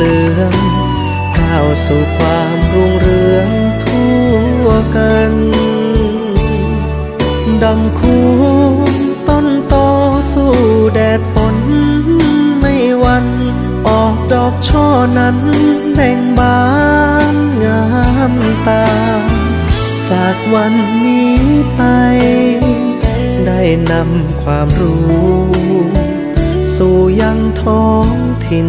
เหลืองก้าวสู่ความรุ่งเรืองทั่วกันดังคูต้นโตสู้แดดฝนไม่วัน ออกดอกช่อนั้นแบ่งบานงามตา จากวันนี้ไป ได้นำความรู้ สู่ยังท้องถิ่น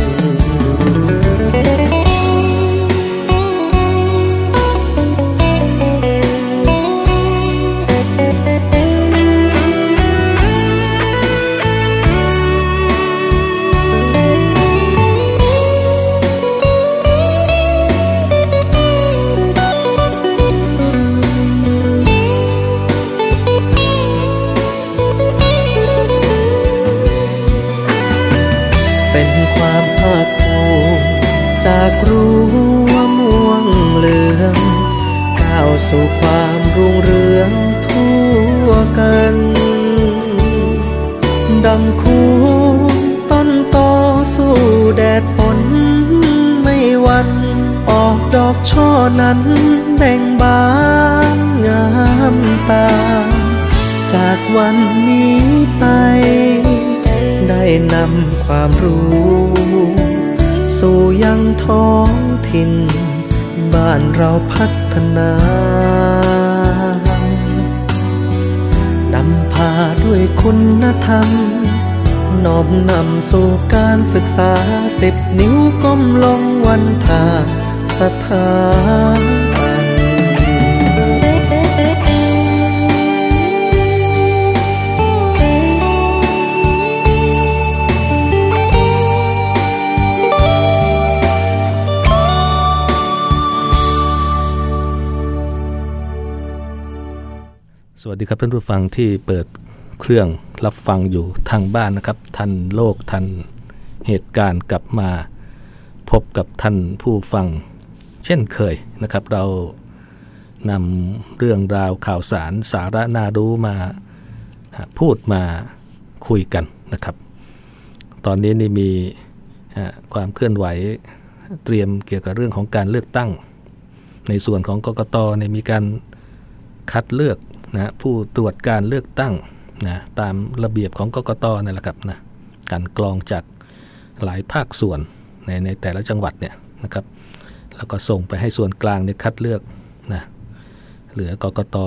น ความรู้ สู่ยังท้องถิ่น บ้านเราพัฒนานำพาด้วยคุณธรรมน้อมนำสู่การศึกษาสิบนิ้วก้มลงวันทาสถาบัน ดีครับท่านผู้ฟังที่เปิดเครื่องรับฟังอยู่ทางบ้านนะครับ ทันโลกทันเหตุการณ์กลับมาพบกับท่านผู้ฟัง เช่นเคยนะครับ เรานำเรื่องราวข่าวสารสาระน่ารู้มาพูดมาคุยกันนะครับ ตอนนี้นี่มีความเคลื่อนไหวเตรียมเกี่ยวกับเรื่องของการเลือกตั้ง ในส่วนของกกตเนี่ยมีการคัดเลือก นะผู้ตรวจการเลือกตั้งนะตามระเบียบของกกตนั่นแหละครับนะการกรองจากหลายภาคส่วนในในแต่ละจังหวัดเนี่ยนะครับ แล้วก็ส่งไปให้ส่วนกลางเนี่ยคัดเลือกนะเหลือกกต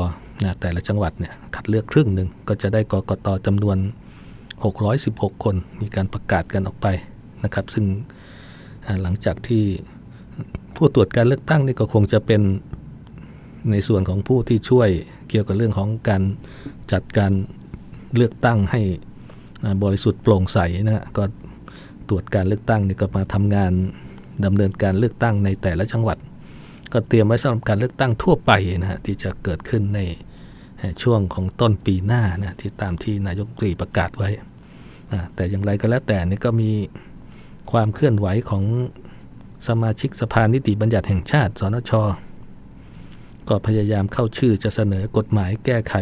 นะแต่ละจังหวัดเนี่ยคัดเลือกครึ่งหนึ่งก็จะได้กกตจำนวน 616 คนมีการประกาศกันออกไปนะครับ ซึ่งหลังจากที่ผู้ตรวจการเลือกตั้งนี่ก็คงจะเป็นในส่วนของผู้ที่ช่วย เกี่ยวกับเรื่องของการจัดการเลือกตั้งให้บริสุทธิ์โปร่งใสนะฮะก็ตรวจการเลือกตั้งนี่ก็มาทำงานดำเนินการเลือกตั้งในแต่ละจังหวัด ก็เตรียมไว้สำหรับการเลือกตั้งทั่วไปนะฮะที่จะเกิดขึ้นในช่วงของต้นปีหน้านะที่ตามที่นายกตรีประกาศไว้ แต่อย่างไรก็แล้วแต่นี่ก็มีความเคลื่อนไหวของสมาชิกสภานิติบัญญัติแห่งชาติ สนช ก็พยายามเข้าชื่อจะเสนอกฎหมายแก้ไข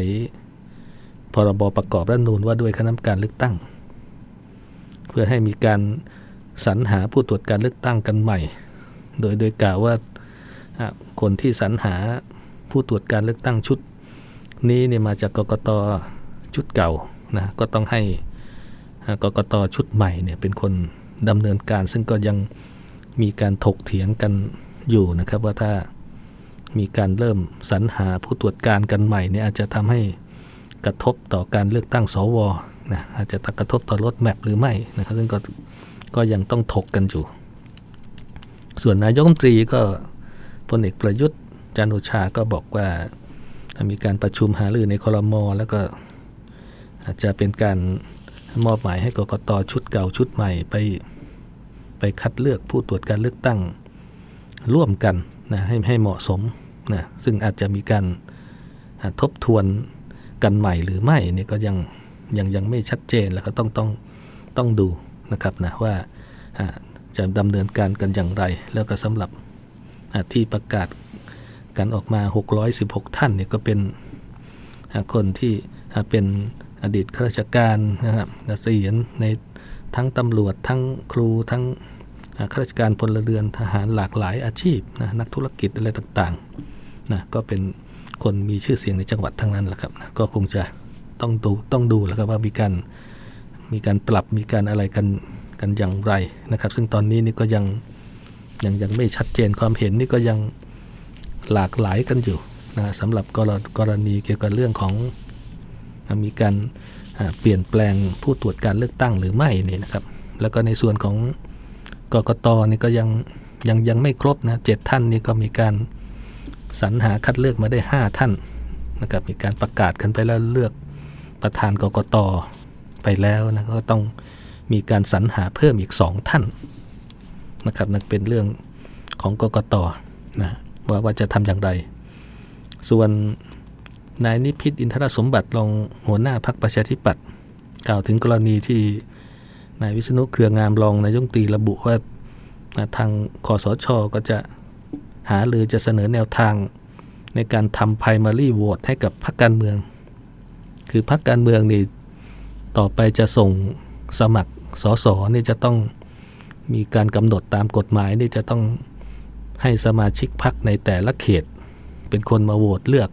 พรบประกอบรัฐธรรมนูญว่าด้วยคณะกรรมการเลือกตั้ง เพื่อให้มีการสรรหาผู้ตรวจการเลือกตั้งกันใหม่ โดยโดยกล่าวว่าคนที่สรรหาผู้ตรวจการเลือกตั้งชุด นี้เนี่ยมาจากกกตชุดเก่านะก็ต้องให้กกตชุดใหม่เนี่ยเป็นคนดำเนินการ ซึ่งก็ยังมีการถกเถียงกันอยู่นะครับว่าถ้า มีการเริ่มสรรหาผู้ตรวจการกันใหม่เนี่ยอาจจะทำให้กระทบต่อการเลือกตั้งสวนะอาจจะกระทบต่อรถแมพหรือไม่นะครับซึ่งก็ก็ยังต้องถกกันอยู่ ส่วนนายกรัฐมนตรีก็พลเอกประยุทธ์จันโอชาก็บอกว่ามีการประชุมหารือในคลมแล้วก็อาจจะเป็นการมอบหมายให้กกตชุดเก่าชุดใหม่ไปไปคัดเลือกผู้ตรวจการเลือกตั้งร่วมกันนะให้ให้เหมาะสม นะซึ่งอาจจะมีการทบทวนกันใหม่หรือไม่นี่ก็ยังยังยังไม่ชัดเจนแล้วก็ต้องต้องต้องดูนะครับนะว่าจะดำเนินการกันอย่างไร แล้วก็สำหรับที่ประกาศกันออกมา 616 ท่านเนี่ยก็เป็นคนที่เป็นอดีตข้าราชการนะครับเกษียณในทั้งตำรวจทั้งครูทั้งข้าราชการพลเรือนทหารหลากหลายอาชีพนะนักธุรกิจอะไรต่างๆ นะก็เป็นคนมีชื่อเสียงในจังหวัดทั้งนั้นแหละครับนะก็คงจะต้องดูต้องดูแล้วครับว่ามีการมีการปรับมีการอะไรกันกันอย่างไรนะครับ ซึ่งตอนนี้นี่ก็ยังยังยังไม่ชัดเจนความเห็นนี่ก็ยังหลากหลายกันอยู่นะสำหรับกรกรณีเกี่ยวกับเรื่องของมีการเปลี่ยนแปลงผู้ตรวจการเลือกตั้งหรือไม่นี่นะครับ แล้วก็ในส่วนของกกตนี่ก็ยังยังยังไม่ครบนะเจ็ดท่านนี่ก็มีการ สรรหาคัดเลือกมาได้ 5 ท่านนะครับมีการประกาศกันไปแล้วเลือกประธานกกตไปแล้วนะก็ต้องมีการสรรหาเพิ่มอีก 2 ท่านนะครับนั่นเป็นเรื่องของกกตนะว่าว่าจะทำอย่างไร ส่วนนายนิพิษอินทรสมบัติรองหัวหน้าพักประชาธิปัตย์กล่าวถึงกรณีที่นายวิษณุเครืองามรองนายงตีระบุว่าทางคอสชก็จะ หาหรือจะเสนอแนวทาง ในการทำ primary vote ให้กับพรรคการเมือง คือพรรคการเมืองนี่ต่อไปจะส่งสมัครสสนี่จะต้องมีการกำหนดตามกฎหมายนี่จะต้องให้สมาชิกพรรคในแต่ละเขต เป็นคนมาโหวตเลือก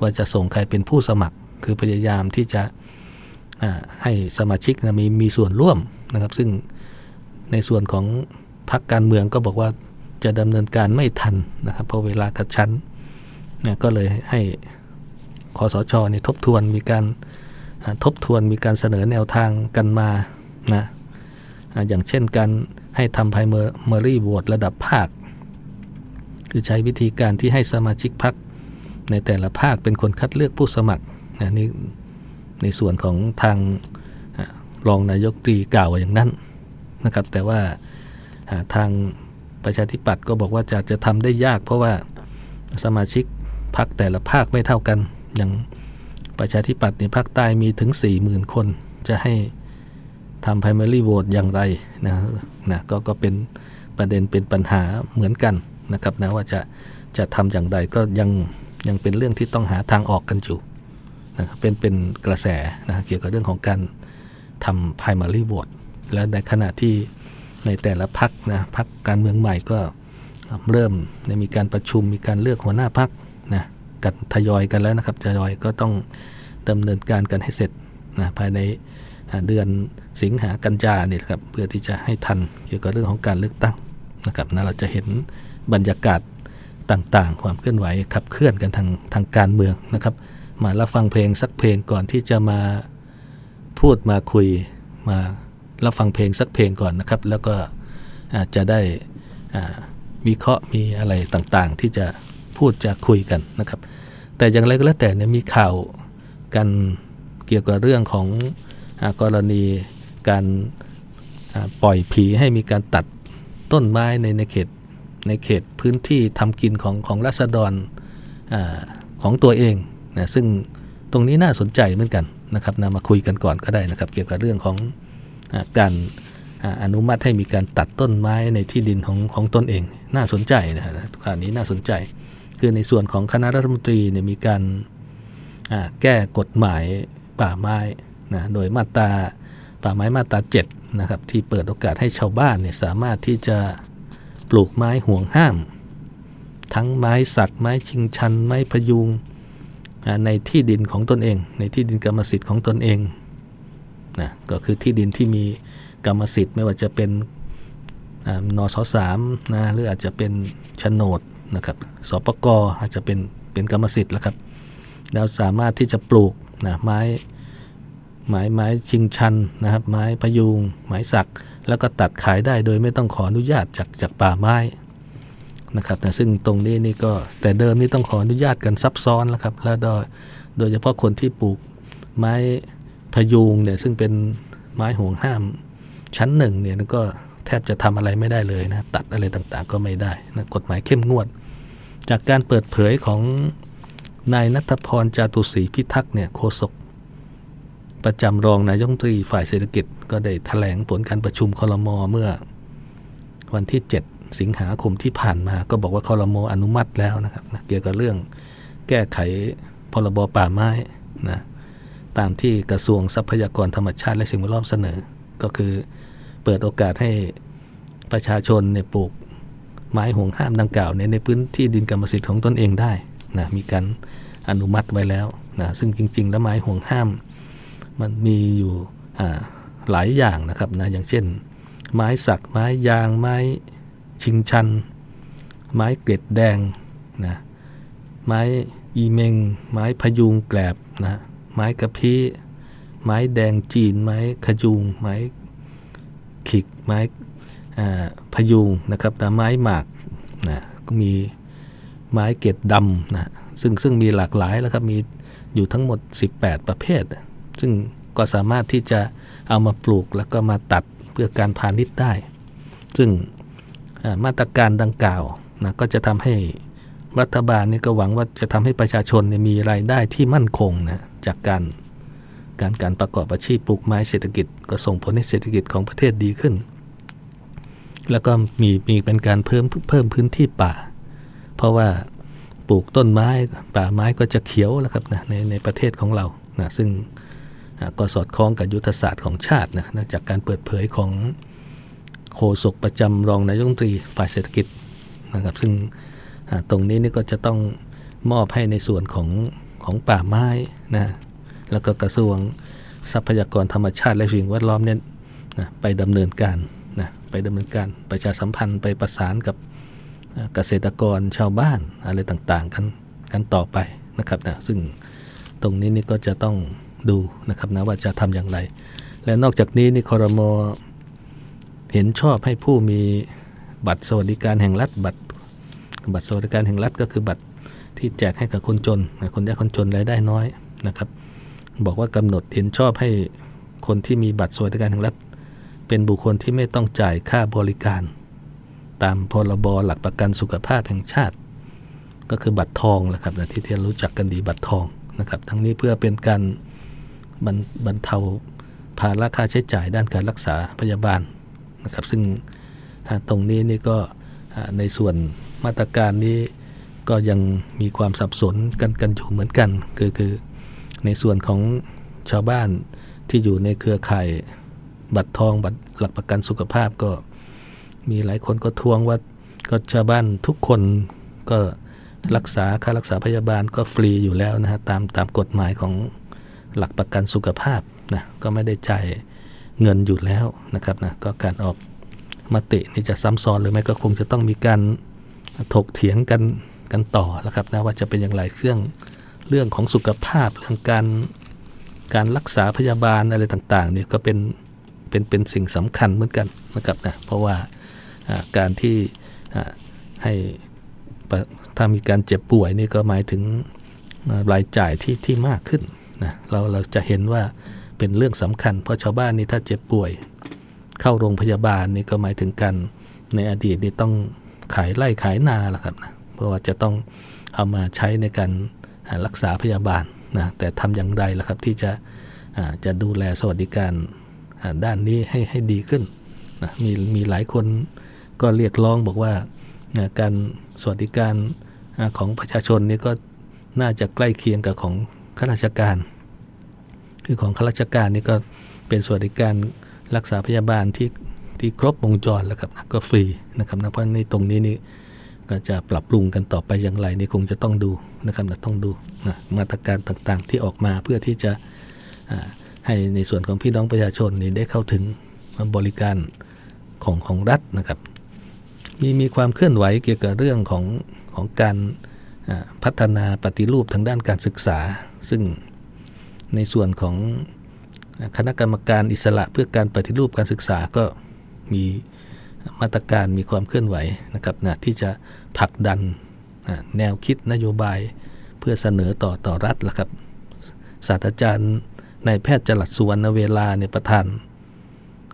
ว่าจะส่งใครเป็นผู้สมัคร คือพยายามที่จะให้สมาชิกนะมีมีส่วนร่วมนะครับ ซึ่งในส่วนของพรรคการเมืองก็บอกว่า จะดำเนินการไม่ทันนะครับเพราะเวลากระชั้นนะก็เลยให้คอสชนี่ทบทวนมีการทบทวนมีการเสนอแนวทางกันมานะอย่างเช่นการให้ทำไพเมอรี่โหวตระดับภาค คือใช้วิธีการที่ให้สมาชิกพรรคในแต่ละภาคเป็นคนคัดเลือกผู้สมัครนะนี่ในส่วนของทางรองนายกตรีกล่าวอย่างนั้นนะครับ แต่ว่าทาง ประชาธิปัตย์ก็บอกว่าจะจะทำได้ยาก เพราะว่าสมาชิกพรรคแต่ละภาคไม่เท่ากัน อย่างประชาธิปัตย์ในภาคใต้มีถึง 40,000 คน จะให้ทำ primary vote อย่างไรนะนะก็ก็เป็นประเด็นเป็นปัญหาเหมือนกันนะครับนะว่าจะจะทำอย่างไรก็ยังยังเป็นเรื่องที่ต้องหาทางออกกันอยู่นะเป็นเป็นกระแสนะเกี่ยวกับเรื่องของการทำ primary vote และในขณะที่ ในแต่ละพักนะพักการเมืองใหม่ก็เริ่มมีการประชุมมีการเลือกหัวหน้าพักนะกันทยอยกันแล้วนะครับทยอยก็ต้องดำเนินการกันให้เสร็จนะภายในเดือนสิงหากันยาเนี่ยครับเพื่อที่จะให้ทันเกี่ยวกับเรื่องของการเลือกตั้งนะครับนะเราจะเห็นบรรยากาศต่างๆ ความเคลื่อนไหวขับเคลื่อนกันทางทางการเมืองนะครับ มารับฟังเพลงสักเพลงก่อนที่จะมาพูดมาคุยมา รับฟังเพลงสักเพลงก่อนนะครับ แล้วก็อาจจะได้วิเคาะมีอะไรต่างๆ ที่จะพูดจะคุยกันนะครับ แต่อย่างไรก็แล้วแต่เนี่ยมีข่าวกันเกี่ยวกับเรื่องของอกรณีการปล่อยผีให้มีการตัดต้นไม้ในในเขตในเขตพื้นที่ทำกินของของรัษฎรอของตัวเองนะซึ่งตรงนี้น่าสนใจเหมือนกันนะครับนะมาคุยกันก่อนก็ได้นะครับ เกี่ยวกับเรื่องของ การอนุมัติให้มีการตัดต้นไม้ในที่ดินของของตนเอง น่าสนใจนะฮะข่าวนี้น่าสนใจ คือในส่วนของคณะรัฐมนตรีเนี่ยมีการแก้กฎหมายป่าไม้นะโดยมาตราป่าไม้มาตรา7นะครับที่เปิดโอกาสให้ชาวบ้านเนี่ยสามารถที่จะปลูกไม้ห่วงห้าม ทั้งไม้สักไม้ชิงชัน ไม้พยุงในที่ดินของตนเอง ในที่ดินกรรมสิทธิ์ของตนเอง นะก็คือที่ดินที่มีกรรมสิทธิ์ ไม่ว่าจะเป็นนสสามนะหรืออาจจะเป็นโฉนดนะครับสปกอาจจะเป็นเป็นกรรมสิทธิ์แล้วครับแล้วสามารถที่จะปลูกนะไม้ไม้ไม้ชิงชันนะครับ ไม้พยุง ไม้สัก แล้วก็ตัดขายได้โดยไม่ต้องขออนุญาตจากจากป่าไม้นะครับนะซึ่งตรงนี้นี่ก็แต่เดิมนี่ต้องขออนุญาตกันซับซ้อนแล้วครับ แล้วโดยโดยเฉพาะคนที่ปลูกไม้ พยุงเนี่ยซึ่งเป็นไม้ห่วงห้ามชั้นหนึ่งเนี่ยก็แทบจะทำอะไรไม่ได้เลยนะตัดอะไรต่างๆ ก็ไม่ได้นะกฎหมายเข้มงวด จากการเปิดเผยของนายนัทพรจาตุศรีพิทักษ์เนี่ยโฆษกประจำรองนายกรัฐมนตรีฝ่ายเศรษฐกิจ ก็ได้ถแถลงผลการประชุมคอรมอเมื่อ วันที่ 7 สิงหาคมที่ผ่านมา ก็บอกว่าคอรมออนุมัติแล้วนะครับนะเกี่ยวกับเรื่องแก้ไขพรบป่าไม้นะ ตามที่กระทรวงทรัพยากรธรรมชาติและสิ่งแวดล้อมเสนอ ก็คือเปิดโอกาสให้ประชาชนเนี่ยปลูกไม้ห่วงห้ามดังกล่าวในในพื้นที่ดินกรรมสิทธิ์ของตนเองได้นะมีการอนุมัติไว้แล้วนะซึ่งจริง ๆ แล้วไม้ห่วงห้าม มันมีอยู่หลายอย่างนะครับนะอย่างเช่น ไม้สักไม้ยาง ไม้ชิงชัน ไม้เกล็ดแดงนะไม้อีเมง ไม้พยุงแกลบนะ ไม้กระพี้ไม้แดงจีน ไม้ขยุง ไม้ขิก ไม้พยุงนะครับแต่ไม้หมากนะก็มีไม้เกล็ดดำนะซึ่งซึ่งมีหลากหลายแล้วครับมีอยู่ทั้งหมด 18 ประเภท ซึ่งก็สามารถที่จะเอามาปลูกแล้วก็มาตัดเพื่อการพาณิชย์ได้ ซึ่งมาตรการดังกล่าวนะก็จะทำให้รัฐบาลนี่ก็หวังว่าจะทำให้ประชาชนมีรายได้ที่มั่นคงนะ จากการการการประกอบอาชีพปลูกไม้เศรษฐกิจ ก็ส่งผลให้เศรษฐกิจของประเทศดีขึ้น แล้วก็มีมีเป็นการเพิ่มเพิ่มพื้นที่ป่า เพราะว่าปลูกต้นไม้ป่าไม้ก็จะเขียวแล้วครับนะในในประเทศของเรานะซึ่งก็สอดคล้องกับยุทธศาสตร์ของชาตินะจากการเปิดเผยของโฆษกประจำรองนายกรัฐมนตรีฝ่ายเศรษฐกิจนะครับซึ่งตรงนี้นี่ก็จะต้องมอบให้ในส่วนของ ของป่าไม้นะแล้วก็กระทรวงทรัพยากรธรรมชาติและสิ่งแวดล้อมเนี่ยนะไปดำเนินการนะไปดำเนินการประชาสัมพันธ์ไปประสานกับเกษตรกรชาวบ้านอะไรต่างๆกันกันต่อไปนะครับนะซึ่งตรงนี้นี่ก็จะต้องดูนะครับนะว่าจะทำอย่างไร และนอกจากนี้นี่คอรมอเห็นชอบให้ผู้มีบัตรสวัสดิการแห่งรัฐบัตรบัตรสวัสดิการแห่งรัฐก็คือบัตร ที่แจกให้กับคนจนคนยากคนจนรายได้น้อยนะครับ บอกว่ากำหนดเห็นชอบให้คนที่มีบัตรสวัสดิการแห่งรัฐ เป็นบุคคลที่ไม่ต้องจ่ายค่าบริการ ตามพรบหลักประกันสุขภาพแห่งชาติ ก็คือบัตรทองแหละครับที่ที่รู้จักกันดีบัตรทองนะครับทั้งนี้เพื่อเป็นการบรรเทาภาระค่าใช้จ่ายด้านการรักษาพยาบาลนะครับ ซึ่งตรงนี้นี่ก็ในส่วนมาตรการนี้ ก็ยังมีความสับสนกันกันอยู่เหมือนกัน คือคือในส่วนของชาวบ้านที่อยู่ในเครือข่ายบัตรทองบัตรหลักประกันสุขภาพก็มีหลายคนก็ทวงว่าก็ชาวบ้านทุกคนก็รักษาค่ารักษาพยาบาลก็ฟรีอยู่แล้วนะฮะตามตามกฎหมายของหลักประกันสุขภาพนะก็ไม่ได้จ่ายเงินอยู่แล้วนะครับนะก็การออกมตินี่จะซ้ำซ้อนหรือไม่ก็คงจะต้องมีการถกเถียงกัน กันต่อแล้วครับนะว่าจะเป็นอย่างไรเครื่องเรื่องของสุขภาพเรื่องการการรักษาพยาบาลอะไรต่างๆเนี่ยก็เป็นเป็นเป็นสิ่งสำคัญเหมือนกันนะครับนะเพราะว่าการที่ให้ถ้ามีการเจ็บป่วยนี่ก็หมายถึงรายจ่ายที่ที่มากขึ้นนะเราเราจะเห็นว่าเป็นเรื่องสำคัญ เพราะชาวบ้านนี่ถ้าเจ็บป่วย เข้าโรงพยาบาลนี่ก็หมายถึงกันในอดีตนี่ต้องขายไร่ขายนาแหละครับนะ เพราะว่าจะต้องเอามาใช้ในการรักษาพยาบาลนะแต่ทำอย่างไรล่ะครับที่จะจะดูแลสวัสดิการด้านนี้ให้ให้ดีขึ้นนะมีมีหลายคนก็เรียกร้องบอกว่าการสวัสดิการของประชาชนนี่ก็น่าจะใกล้เคียงกับของข้าราชการ คือของข้าราชการนี่ก็เป็นสวัสดิการรักษาพยาบาลที่ที่ครบวงจรแล้วครับนะก็ฟรีนะครับนะเพราะในตรงนี้นี่ จะปรับปรุงกันต่อไปอย่างไรนี่คงจะต้องดูนะครับนะต้องดูนะมาตรการต่างๆที่ออกมาเพื่อที่จะให้ในส่วนของพี่น้องประชาชนนี่ได้เข้าถึงบริการของของรัฐนะครับ มีมีความเคลื่อนไหวเกี่ยวกับเรื่องของของการพัฒนาปฏิรูปทางด้านการศึกษา ซึ่งในส่วนของคณะกรรมการอิสระเพื่อการปฏิรูปการศึกษาก็มี มาตรการมีความเคลื่อนไหวนะครับนะที่จะผลักดันแนวคิดนโยบายเพื่อเสนอต่อต่อรัฐละครับศาสตราจารย์นายแพทย์จรัสสุวรรณเวลาในประธาน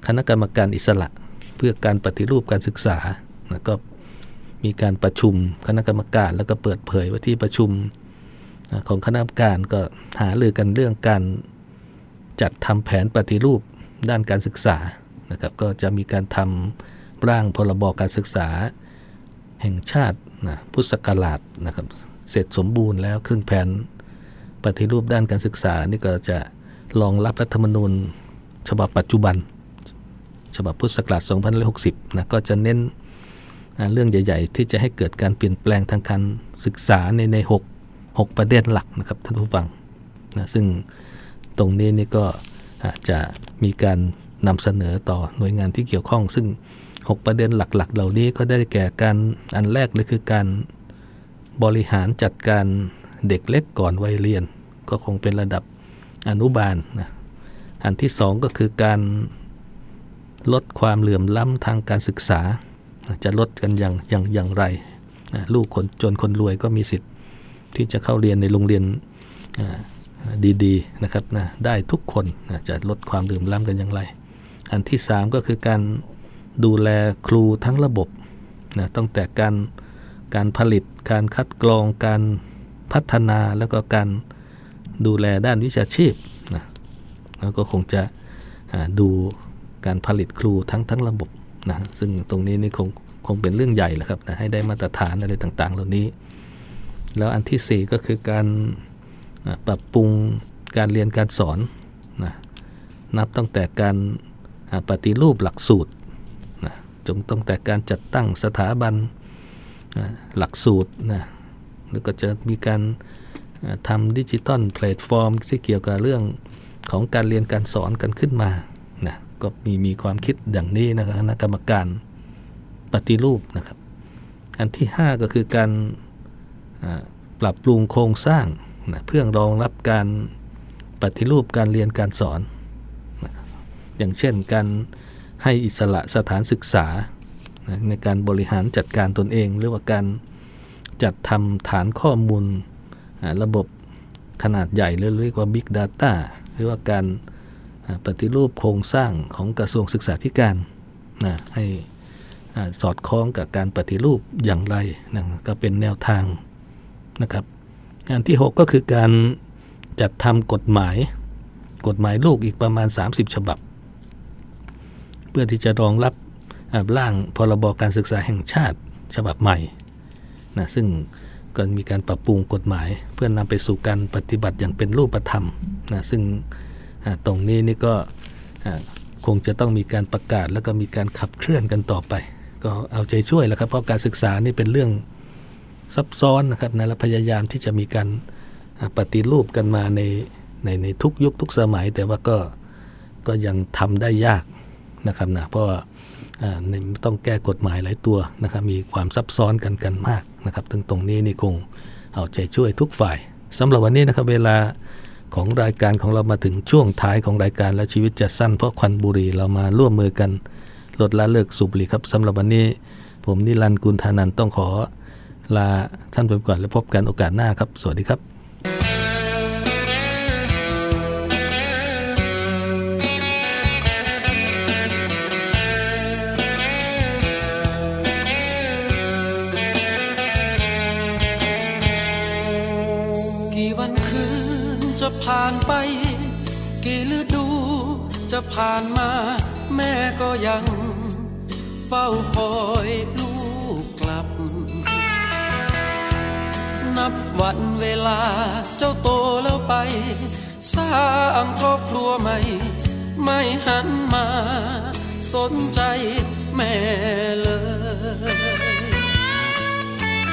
คณะกรรมการอิสระ เพื่อการปฏิรูปการศึกษานะก็มีการประชุมคณะกรรมการแล้วก็เปิดเผยว่าที่ประชุมของคณะกรรมการก็หารือกันเรื่องการจัดทำแผนปฏิรูปด้านการศึกษานะครับ ก็จะมีการทำ ร่างพรบการศึกษา แห่งชาตินะพุทธศักราชนะครับ เสร็จสมบูรณ์แล้วครึ่งแผนปฏิรูปด้านการศึกษานี่ก็จะรองรับรัฐธรรมนูญ ฉบับปัจจุบัน ฉบับพุทธศักราช2560นะก็จะเน้นเรื่องใหญ่ ๆ ที่จะให้เกิดการเปลี่ยนแปลงทางการศึกษาในใน6 6ประเด็นหลักนะครับท่านผู้ฟังนะซึ่งตรงนี้นี่ก็จะมีการนำเสนอต่อหน่วยงานที่เกี่ยวข้อง ซึ่ง 6 ประเด็นหลักๆ เหล่านี้ก็ได้แก่การอันแรกเลยคือการบริหารจัดการเด็กเล็กก่อนวัยเรียน ก็คงเป็นระดับอนุบาลนะอันที่สองก็คือการลดความเหลื่อมล้ำทางการศึกษา จะลดกันอย่างอย่างอย่างไร ลูกคนจนคนรวยก็มีสิทธิ์ที่จะเข้าเรียนในโรงเรียนดีๆนะครับนะได้ทุกคนจะลดความดื่อมล้ำกันอย่างไร อันที่ 3 ก็คือการ ดูแลครูทั้งระบบนะตั้งแต่การการผลิต การคัดกรอง การพัฒนาแล้วก็การดูแลด้านวิชาชีพนะแล้วก็คงจะดูการผลิตครูทั้งทั้งระบบนะซึ่งตรงนี้นี่คงคงเป็นเรื่องใหญ่แหละครับนะให้ได้มาตรฐานอะไรต่าง ๆ เหล่านี้ แล้วอันที่ 4 ก็คือการปรับปรุงการเรียนการสอนนะนับตั้งแต่การปฏิรูปหลักสูตร จงตั้งแต่การจัดตั้งสถาบันหลักสูตรนะแล้วก็จะมีการทำ digital platform ที่เกี่ยวกับเรื่องของการเรียนการสอนกันขึ้นมานะก็มีมีความคิดอย่างนี้นะครับคณะกรรมการปฏิรูปนะครับ อันที่ 5 ก็คือการปรับปรุงโครงสร้างนะเพื่อรองรับการปฏิรูปการเรียนการสอนนะอย่างเช่นการ ให้อิสระสถานศึกษา ในการบริหารจัดการตนเอง หรือว่าการจัดทำฐานข้อมูลระบบขนาดใหญ่เรียกว่า Big Data หรือว่าการปฏิรูปโครงสร้างของกระทรวงศึกษาธิการนะให้สอดคล้องกับการปฏิรูปอย่างไรนะก็เป็นแนวทางนะครับอันที่ 6 ก็คือการจัดทำกฎหมาย กฎหมายลูกอีกประมาณ 30 ฉบับ พื่อที่จะรองรับร่างพรบการศึกษาแห่งชาติฉบับใหม่นะซึ่งก็มีการปรับปรุงกฎหมาย เพื่อนำไปสู่การปฏิบัติอย่างเป็นรูปธรรมนะซึ่งตรงนี้นี่ก็คงจะต้องมีการประกาศแล้วก็มีการขับเคลื่อนกันต่อไป ก็เอาใจช่วยแล้วครับเพราะการศึกษานี่เป็นเรื่องซับซ้อนนะครับนะและพยายามที่จะมีการปฏิรูปกันมาในในในทุกยุคทุกสมัย แต่ว่าก็ก็ยังทำได้ยาก นะครับนะเพราะว่าต้องแก้กฎหมายหลายตัวนะครับมีความซับซ้อนกันกันมากนะครับถึงตรงนี้นี่คงเอาใจช่วยทุกฝ่ายสำหรับวันนี้นะครับเวลาของรายการของเรามาถึงช่วงท้ายของรายการและชีวิตจะสั้นเพราะควันบุหรี่เรามาร่วมมือกันลดละเลิกสูบบุหรี่ครับสำหรับวันนี้ผมนิรันดร์กุลธานันต้องขอลาท่านไปก่อนแล้วพบกันโอกาสหน้าครับ สวัสดีครับ จ้าโตแล้วไป สร้างครอบครัวใหม่ ไม่หันมา สนใจแม่เลย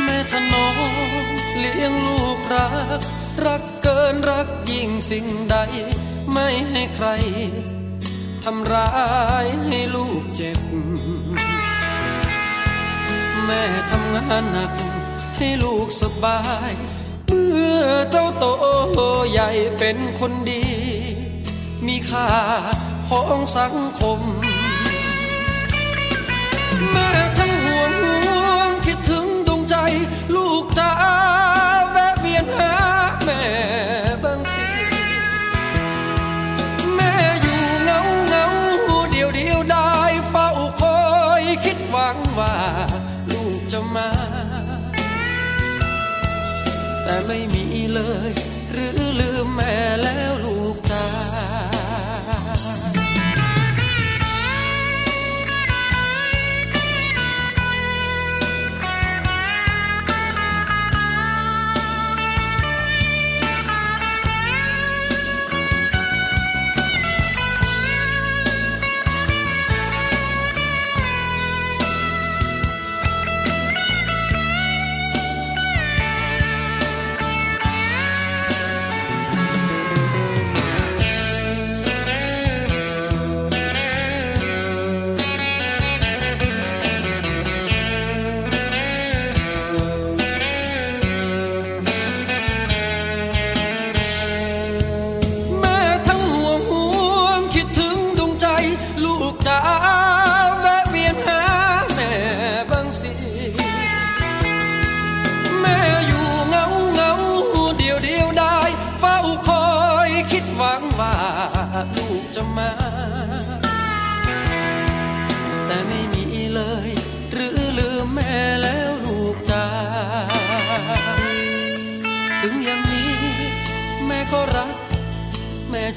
แม่ถนอมเลี้ยงลูกรัก รักเกินรักยิ่งสิ่งใด ไม่ให้ใครทำร้ายให้ลูกเจ็บ แม่ทำงานหนักให้ลูกสบาย มื่อเจ้าโตใหญ่เป็นคนดี มีค่าของสังคม แม่ทั้งห่วงห่วงคิดถึงดวงใจลูกจ้า แต่ไม่มีเลย หรือลืมแม่แล้วลูกตา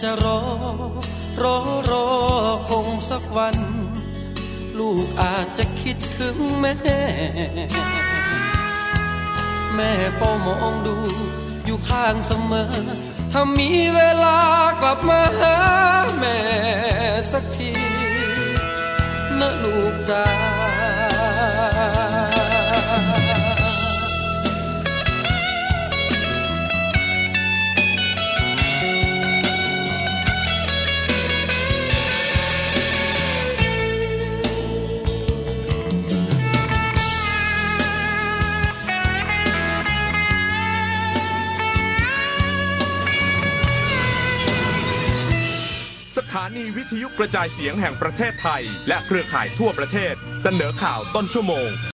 จะรอ รอรอคงสักวัน ลูกอาจจะคิดถึงแม่ แม่เฝ้ามองดู อยู่ข้างเสมอ ถ้ามีเวลากลับมาหาแม่สักทีนะลูกจ้า ถานีวิทยุกระจายเสียงแห่งประเทศไทย และเครือข่ายทั่วประเทศ เสนอข่าวต้นชั่วโมง